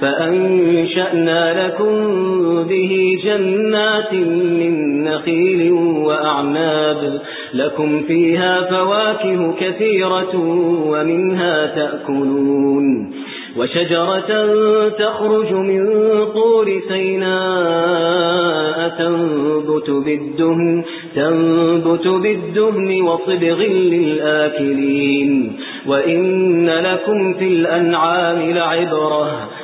فأنشأنا لكم به جنات من نخيل وأعناب لكم فيها فواكه كثيرة ومنها تأكلون وشجرة تخرج من طور سيناء تنبت بالدهن, تنبت بالدهن وصبغ للآكلين. وإن لكم في الأنعام لعبرة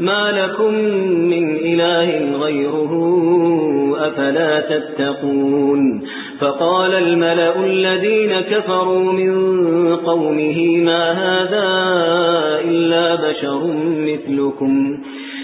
ما لكم من إله غيره أفلا تتقون فقال الملأ الذين كفروا من قومه ما هذا إلا بشر مثلكم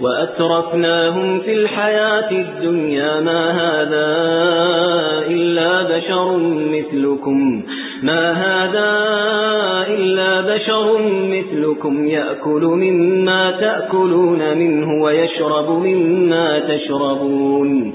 وأترفناهم في الحياة الدنيا ما هذا إلا بشر مثلكم. ما هذا إلا بشر مثلكم. يأكل مما تأكلون منه ويشرب مما تشربون.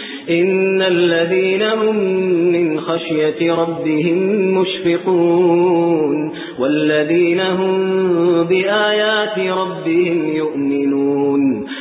إن الذين هم من خشية ربهم مشفقون والذين هم بآيات ربهم يؤمنون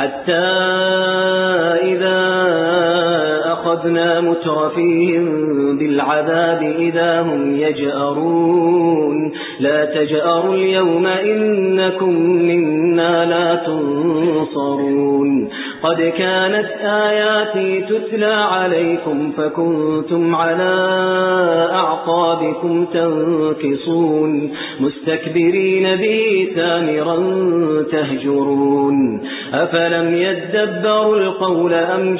حتى إذا أخذنا مترفيهم بالعذاب إذا هم يجأرون. لا تجأروا اليوم إنكم منا لا تنصرون. قد كانت آياتي تتلى عليكم فكنتم على أعقابكم تنكصون. مستكبرين به سامرا تهجرون. أفلم يدبروا القول أم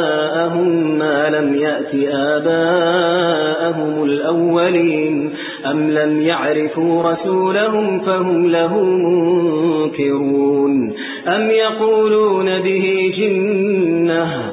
جاءهم ما لم يأت آباءهم الأولين. أم لم يعرفوا رسولهم فهم له منكرون. أم يقولون به جنة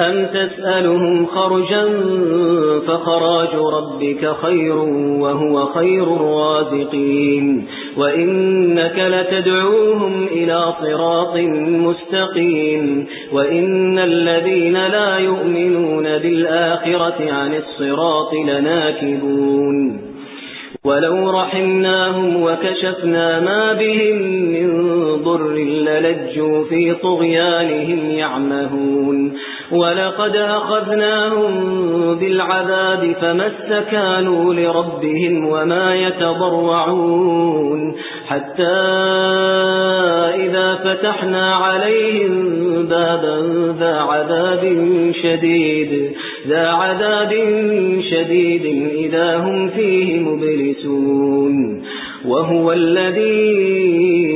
أم تسألهم خرجا فخراج ربك خير وهو خير الرازقين وإنك لتدعوهم إلى صراط مستقيم وإن الذين لا يؤمنون بالآخرة عن الصراط لناكبون ولو رحمناهم وكشفنا ما بهم من ضر للجوا في طغيانهم يعمهون ولقد أخذناهم بالعذاب فما استكانوا لربهم وما يتضرعون حتى إذا فتحنا عليهم بابا ذا عذاب شديد ذا عذاب شديد إذا هم فيه مبلسون وهو الذي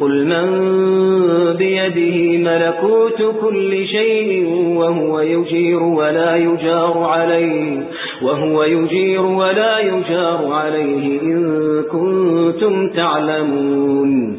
قل من بيده ملكوت كل شيء وهو يجير ولا يجار عليه وهو يجير ولا يجار عليه إن كنتم تعلمون.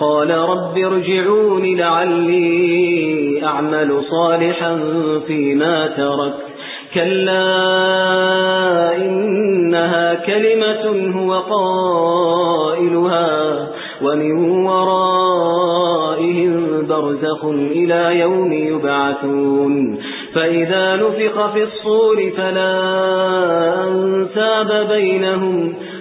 قال رب ارجعون لعلي أعمل صالحا فيما ترك. كلا إنها كلمة هو قائلها ومن ورائهم برزخ إلى يوم يبعثون. فإذا نفخ في الصور فلا أنساب بينهم